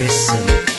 pensando